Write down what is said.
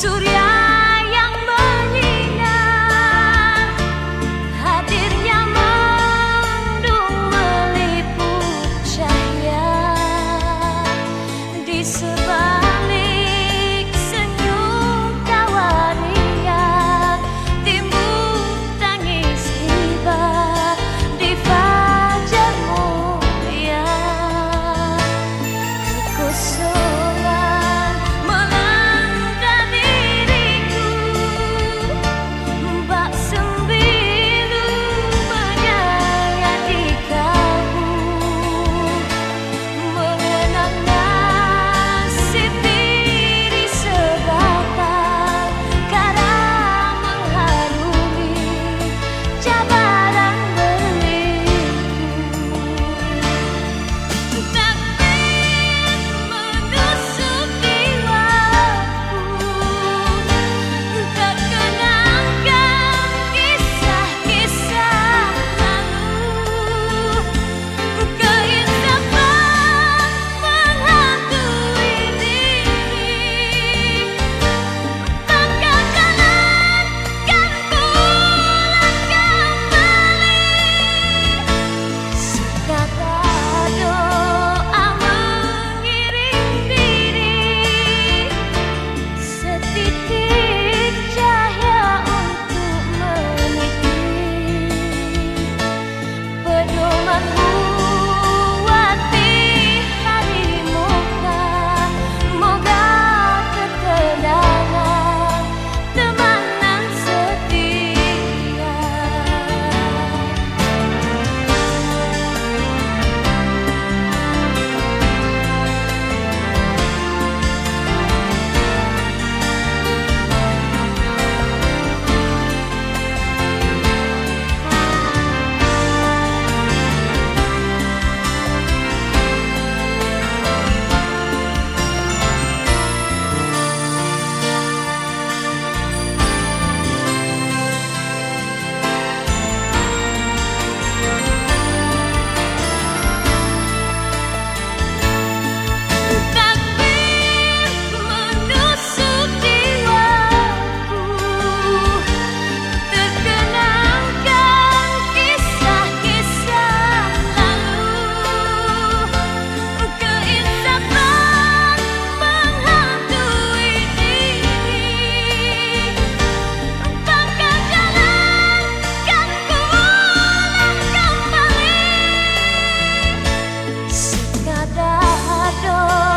Suriano. Oh.